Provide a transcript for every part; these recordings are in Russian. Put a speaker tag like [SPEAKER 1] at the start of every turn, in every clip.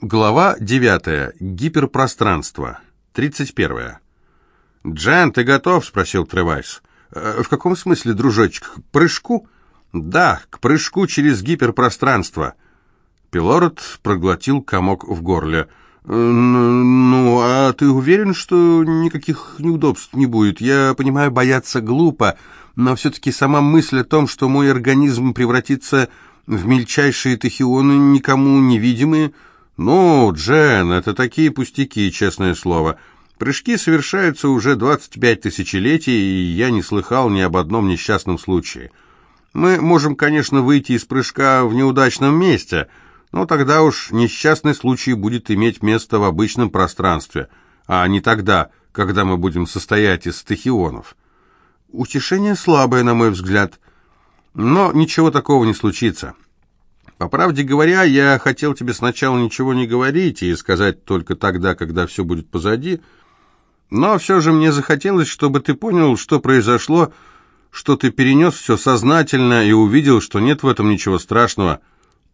[SPEAKER 1] Глава 9. Гиперпространство. 31. «Джен, ты готов?» — спросил Тревайс. «Э, «В каком смысле, дружочек? К прыжку?» «Да, к прыжку через гиперпространство». Пилород проглотил комок в горле. «Э, «Ну, а ты уверен, что никаких неудобств не будет? Я понимаю, бояться глупо, но все-таки сама мысль о том, что мой организм превратится в мельчайшие тахионы, никому невидимые...» «Ну, Джен, это такие пустяки, честное слово. Прыжки совершаются уже 25 тысячелетий, и я не слыхал ни об одном несчастном случае. Мы можем, конечно, выйти из прыжка в неудачном месте, но тогда уж несчастный случай будет иметь место в обычном пространстве, а не тогда, когда мы будем состоять из тахионов. Утешение слабое, на мой взгляд, но ничего такого не случится». По правде говоря, я хотел тебе сначала ничего не говорить и сказать только тогда, когда все будет позади, но все же мне захотелось, чтобы ты понял, что произошло, что ты перенес все сознательно и увидел, что нет в этом ничего страшного.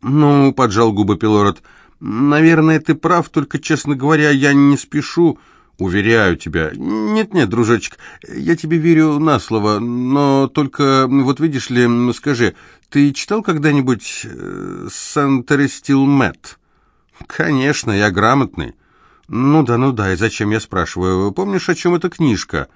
[SPEAKER 1] Ну, поджал губы Пилород, наверное, ты прав, только, честно говоря, я не спешу, уверяю тебя. Нет-нет, дружочек, я тебе верю на слово, но только, вот видишь ли, скажи, ты читал когда-нибудь э, «Сантерестил Мэтт»? Конечно, я грамотный. Ну да, ну да, и зачем я спрашиваю? Помнишь, о чем эта книжка?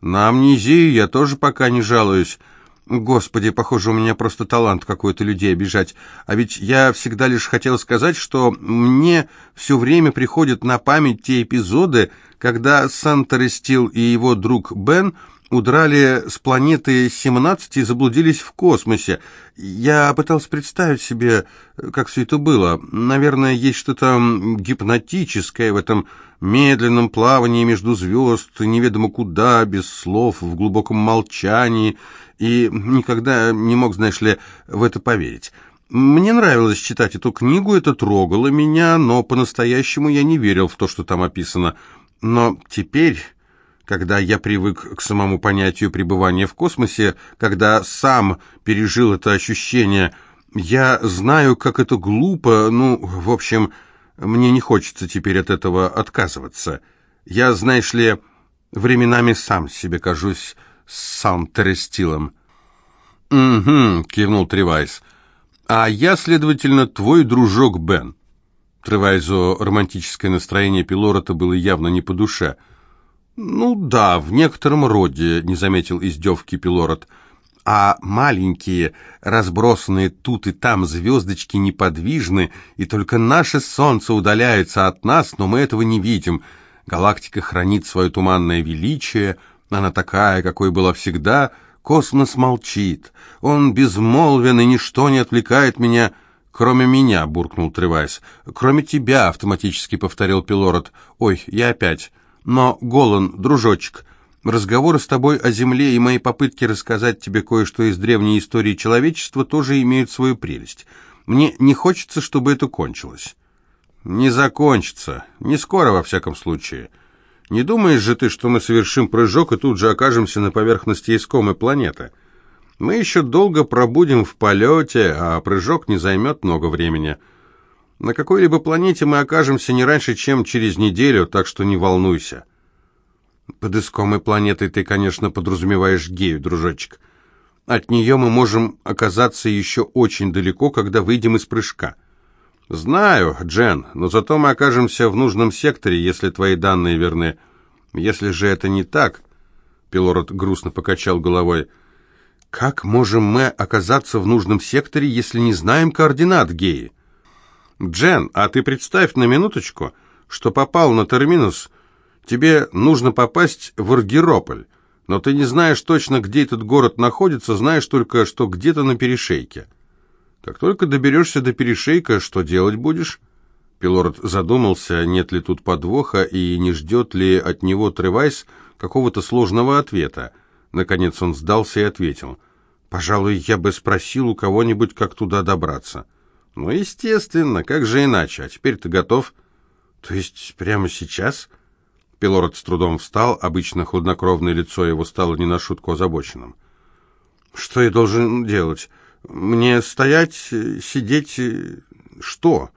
[SPEAKER 1] На амнезию я тоже пока не жалуюсь. Господи, похоже, у меня просто талант какой-то людей обижать. А ведь я всегда лишь хотел сказать, что мне все время приходят на память те эпизоды, когда Сантерестил и его друг Бен – удрали с планеты 17 и заблудились в космосе. Я пытался представить себе, как все это было. Наверное, есть что-то гипнотическое в этом медленном плавании между звезд, неведомо куда, без слов, в глубоком молчании, и никогда не мог, знаешь ли, в это поверить. Мне нравилось читать эту книгу, это трогало меня, но по-настоящему я не верил в то, что там описано. Но теперь когда я привык к самому понятию пребывания в космосе, когда сам пережил это ощущение, я знаю, как это глупо, ну, в общем, мне не хочется теперь от этого отказываться. Я, знаешь ли, временами сам себе кажусь Сантерестилом. «Угу», — кивнул Тревайс. «А я, следовательно, твой дружок Бен». Тревайзу романтическое настроение Пилорота было явно не по душе — «Ну да, в некотором роде», — не заметил издевки Пилород. «А маленькие, разбросанные тут и там звездочки неподвижны, и только наше Солнце удаляется от нас, но мы этого не видим. Галактика хранит свое туманное величие, она такая, какой была всегда. Космос молчит, он безмолвен, и ничто не отвлекает меня». «Кроме меня», — буркнул Тревайс. «Кроме тебя», — автоматически повторил Пелорат. «Ой, я опять». Но, Голан, дружочек, разговоры с тобой о Земле и мои попытки рассказать тебе кое-что из древней истории человечества тоже имеют свою прелесть. Мне не хочется, чтобы это кончилось». «Не закончится. Не скоро, во всяком случае. Не думаешь же ты, что мы совершим прыжок и тут же окажемся на поверхности искомой планеты? Мы еще долго пробудем в полете, а прыжок не займет много времени». На какой-либо планете мы окажемся не раньше, чем через неделю, так что не волнуйся. Под искомой планетой ты, конечно, подразумеваешь гею, дружочек. От нее мы можем оказаться еще очень далеко, когда выйдем из прыжка. Знаю, Джен, но зато мы окажемся в нужном секторе, если твои данные верны. Если же это не так, Пилород грустно покачал головой, как можем мы оказаться в нужном секторе, если не знаем координат геи? «Джен, а ты представь на минуточку, что попал на терминус. Тебе нужно попасть в Аргирополь, но ты не знаешь точно, где этот город находится, знаешь только, что где-то на перешейке. Как только доберешься до перешейка, что делать будешь?» Пилород задумался, нет ли тут подвоха и не ждет ли от него Тревайс какого-то сложного ответа. Наконец он сдался и ответил. «Пожалуй, я бы спросил у кого-нибудь, как туда добраться». «Ну, естественно, как же иначе? А теперь ты готов?» «То есть прямо сейчас?» Пилород с трудом встал, обычно хладнокровное лицо его стало не на шутку озабоченным. «Что я должен делать? Мне стоять, сидеть... Что?»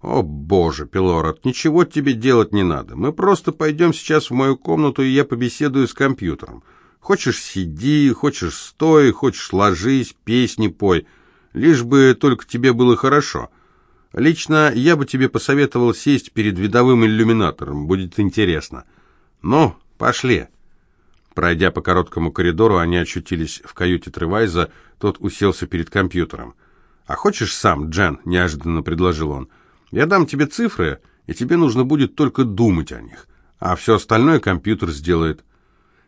[SPEAKER 1] «О, боже, Пилород, ничего тебе делать не надо. Мы просто пойдем сейчас в мою комнату, и я побеседую с компьютером. Хочешь сиди, хочешь стой, хочешь ложись, песни пой. Лишь бы только тебе было хорошо. Лично я бы тебе посоветовал сесть перед видовым иллюминатором, будет интересно. Ну, пошли». Пройдя по короткому коридору, они очутились в каюте Тревайза, тот уселся перед компьютером. «А хочешь сам, Джен?» – неожиданно предложил он. «Я дам тебе цифры, и тебе нужно будет только думать о них, а все остальное компьютер сделает».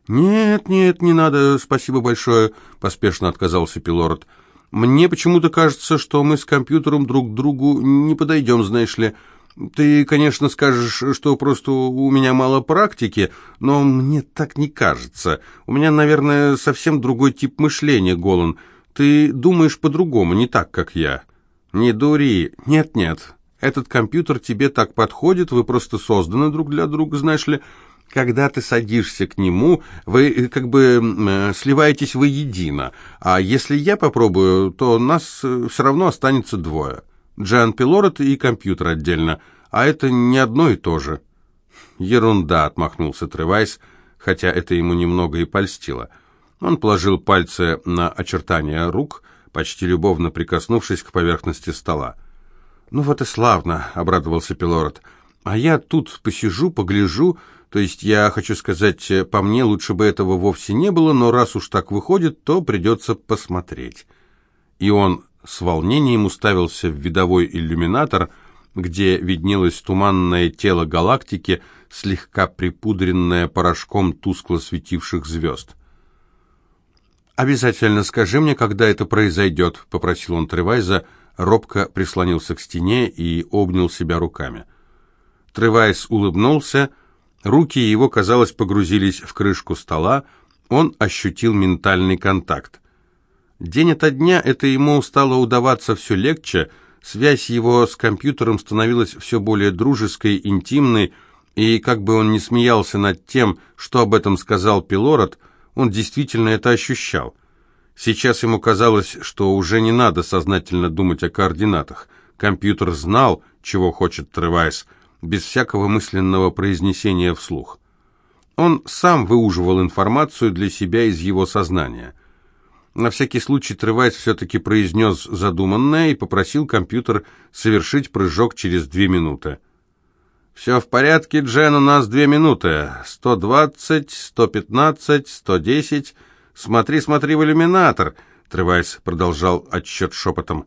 [SPEAKER 1] «Нет, нет, не надо, спасибо большое», – поспешно отказался Пилород. «Мне почему-то кажется, что мы с компьютером друг к другу не подойдем, знаешь ли. Ты, конечно, скажешь, что просто у меня мало практики, но мне так не кажется. У меня, наверное, совсем другой тип мышления, Голан. Ты думаешь по-другому, не так, как я. Не дури. Нет-нет. Этот компьютер тебе так подходит, вы просто созданы друг для друга, знаешь ли. Когда ты садишься к нему, вы э, как бы э, сливаетесь воедино. А если я попробую, то нас э, все равно останется двое. Джан Пилорет и компьютер отдельно, а это не одно и то же». «Ерунда», — отмахнулся Тревайс, хотя это ему немного и польстило. Он положил пальцы на очертания рук, почти любовно прикоснувшись к поверхности стола. «Ну вот и славно», — обрадовался Пилорет. «А я тут посижу, погляжу, то есть я хочу сказать, по мне лучше бы этого вовсе не было, но раз уж так выходит, то придется посмотреть». И он с волнением уставился в видовой иллюминатор, где виднелось туманное тело галактики, слегка припудренное порошком тускло светивших звезд. «Обязательно скажи мне, когда это произойдет», — попросил он Тревайза, робко прислонился к стене и обнял себя руками. Тревайз улыбнулся, руки его, казалось, погрузились в крышку стола, он ощутил ментальный контакт. День ото дня это ему стало удаваться все легче, связь его с компьютером становилась все более дружеской, интимной, и как бы он ни смеялся над тем, что об этом сказал Пилород, он действительно это ощущал. Сейчас ему казалось, что уже не надо сознательно думать о координатах. Компьютер знал, чего хочет Тревайс, без всякого мысленного произнесения вслух. Он сам выуживал информацию для себя из его сознания. На всякий случай Тревайс все-таки произнес задуманное и попросил компьютер совершить прыжок через две минуты. «Все в порядке, Джен, у нас две минуты. Сто двадцать, сто пятнадцать, сто десять. Смотри, смотри в иллюминатор!» Тревайс продолжал отсчет шепотом.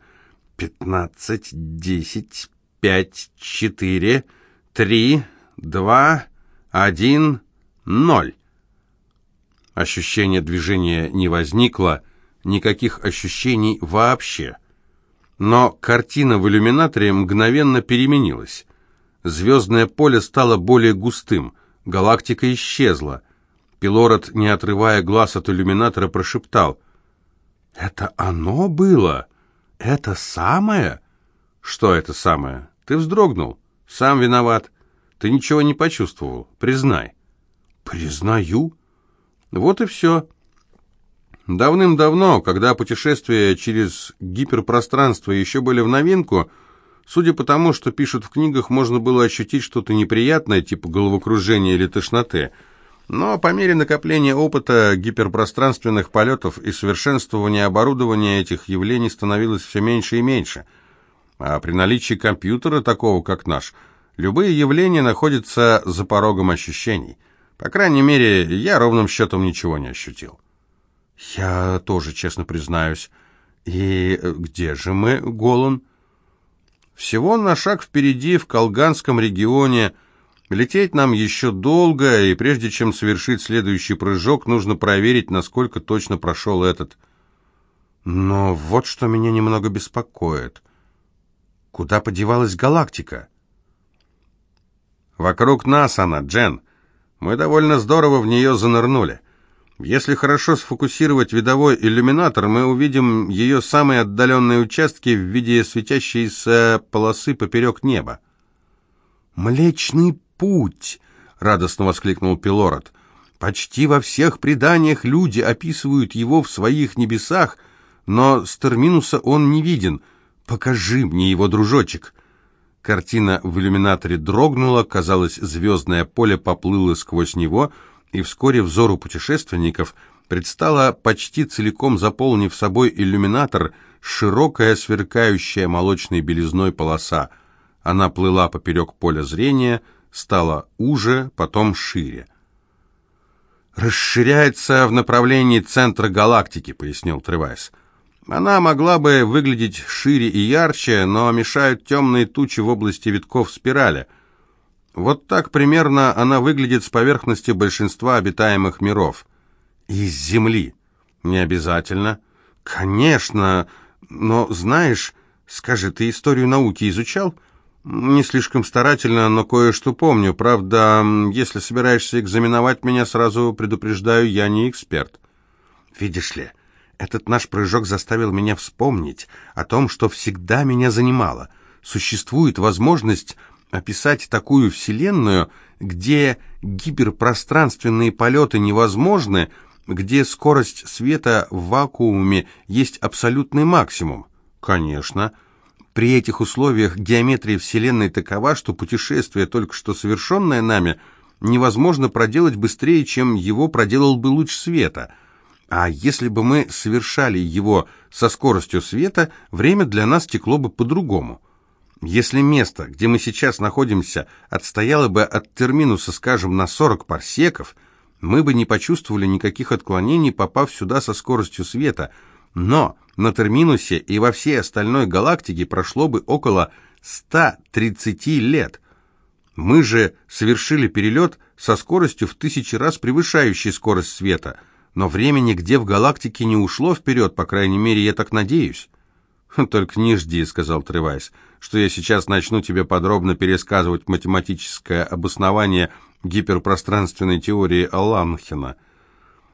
[SPEAKER 1] «Пятнадцать, десять, пять, четыре, три, два, один, ноль». Ощущение движения не возникло, никаких ощущений вообще. Но картина в иллюминаторе мгновенно переменилась. Звездное поле стало более густым, галактика исчезла. Пилород, не отрывая глаз от иллюминатора, прошептал. «Это оно было? Это самое?» «Что это самое? Ты вздрогнул. Сам виноват. Ты ничего не почувствовал. Признай». «Признаю?» «Вот и все». Давным-давно, когда путешествия через гиперпространство еще были в новинку, судя по тому, что пишут в книгах, можно было ощутить что-то неприятное, типа головокружения или тошноты. Но по мере накопления опыта гиперпространственных полетов и совершенствования оборудования этих явлений становилось все меньше и меньше. А при наличии компьютера, такого как наш, любые явления находятся за порогом ощущений. По крайней мере, я ровным счетом ничего не ощутил. «Я тоже, честно признаюсь. И э, где же мы, Голан?» «Всего на шаг впереди, в Колганском регионе. Лететь нам еще долго, и прежде чем совершить следующий прыжок, нужно проверить, насколько точно прошел этот. Но вот что меня немного беспокоит. Куда подевалась галактика?» «Вокруг нас она, Джен. Мы довольно здорово в нее занырнули». Если хорошо сфокусировать видовой иллюминатор, мы увидим ее самые отдаленные участки в виде светящейся полосы поперек неба. «Млечный путь!» — радостно воскликнул Пилород. «Почти во всех преданиях люди описывают его в своих небесах, но с терминуса он не виден. Покажи мне его, дружочек!» Картина в иллюминаторе дрогнула, казалось, звездное поле поплыло сквозь него, и вскоре взору путешественников предстала, почти целиком заполнив собой иллюминатор, широкая, сверкающая молочной белизной полоса. Она плыла поперек поля зрения, стала уже, потом шире. «Расширяется в направлении центра галактики», — пояснил Тревайс. Она могла бы выглядеть шире и ярче, но мешают темные тучи в области витков спирали. Вот так примерно она выглядит с поверхности большинства обитаемых миров. Из Земли. Не обязательно. Конечно, но знаешь, скажи, ты историю науки изучал? Не слишком старательно, но кое-что помню. Правда, если собираешься экзаменовать меня, сразу предупреждаю, я не эксперт. Видишь ли, этот наш прыжок заставил меня вспомнить о том, что всегда меня занимало. Существует возможность описать такую вселенную, где гиперпространственные полеты невозможны, где скорость света в вакууме есть абсолютный максимум. Конечно. При этих условиях геометрия Вселенной такова, что путешествие, только что совершенное нами, невозможно проделать быстрее, чем его проделал бы луч света – а если бы мы совершали его со скоростью света, время для нас текло бы по-другому. Если место, где мы сейчас находимся, отстояло бы от терминуса, скажем, на 40 парсеков, мы бы не почувствовали никаких отклонений, попав сюда со скоростью света. Но на терминусе и во всей остальной галактике прошло бы около 130 лет. Мы же совершили перелет со скоростью в тысячи раз превышающей скорость света – но времени где в галактике не ушло вперед, по крайней мере, я так надеюсь». «Только не жди», — сказал Тревайс, «что я сейчас начну тебе подробно пересказывать математическое обоснование гиперпространственной теории Алланхена.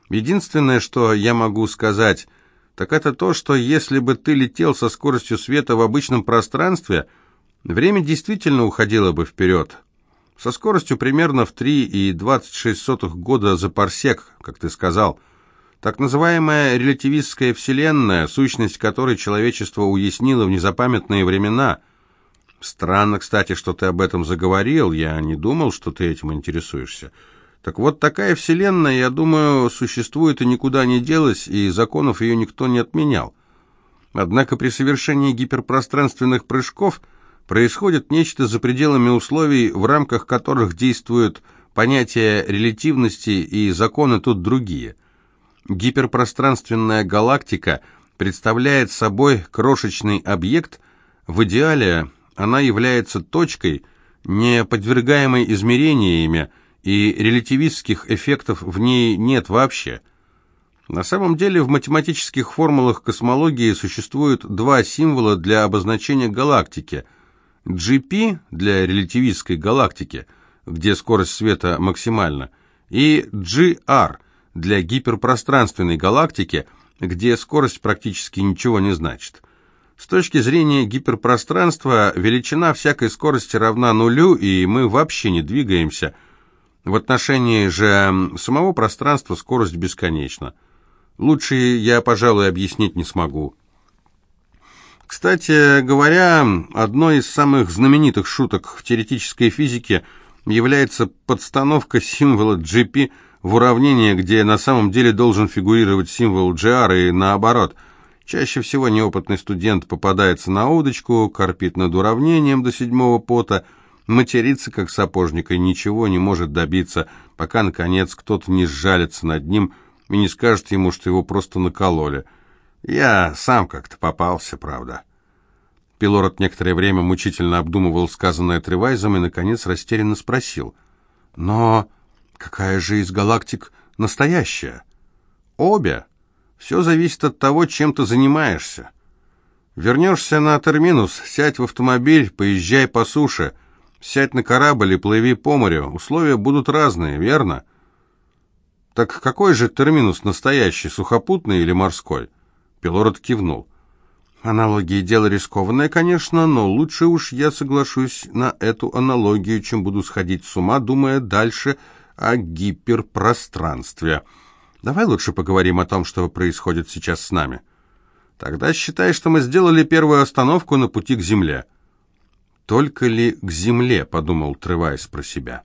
[SPEAKER 1] Единственное, что я могу сказать, так это то, что если бы ты летел со скоростью света в обычном пространстве, время действительно уходило бы вперед, со скоростью примерно в 3,26 года за парсек, как ты сказал. Так называемая релятивистская вселенная, сущность которой человечество уяснило в незапамятные времена. Странно, кстати, что ты об этом заговорил, я не думал, что ты этим интересуешься. Так вот, такая вселенная, я думаю, существует и никуда не делась, и законов ее никто не отменял. Однако при совершении гиперпространственных прыжков – происходит нечто за пределами условий, в рамках которых действуют понятия релятивности и законы тут другие. Гиперпространственная галактика представляет собой крошечный объект, в идеале она является точкой, не подвергаемой измерениями, и релятивистских эффектов в ней нет вообще. На самом деле в математических формулах космологии существуют два символа для обозначения галактики – GP для релятивистской галактики, где скорость света максимальна, и GR для гиперпространственной галактики, где скорость практически ничего не значит. С точки зрения гиперпространства, величина всякой скорости равна нулю, и мы вообще не двигаемся. В отношении же самого пространства скорость бесконечна. Лучше я, пожалуй, объяснить не смогу. Кстати говоря, одной из самых знаменитых шуток в теоретической физике является подстановка символа GP в уравнение, где на самом деле должен фигурировать символ GR и наоборот. Чаще всего неопытный студент попадается на удочку, корпит над уравнением до седьмого пота, матерится как сапожник и ничего не может добиться, пока, наконец, кто-то не сжалится над ним и не скажет ему, что его просто накололи. Я сам как-то попался, правда. Пилород некоторое время мучительно обдумывал сказанное Тревайзом и, наконец, растерянно спросил. «Но какая же из галактик настоящая?» «Обе. Все зависит от того, чем ты занимаешься. Вернешься на терминус, сядь в автомобиль, поезжай по суше, сядь на корабль и плыви по морю. Условия будут разные, верно?» «Так какой же терминус настоящий, сухопутный или морской?» Пилород кивнул. Аналогии дело рискованное, конечно, но лучше уж я соглашусь на эту аналогию, чем буду сходить с ума, думая дальше о гиперпространстве. Давай лучше поговорим о том, что происходит сейчас с нами. Тогда считай, что мы сделали первую остановку на пути к Земле. «Только ли к земле?» — подумал Тревайс про себя.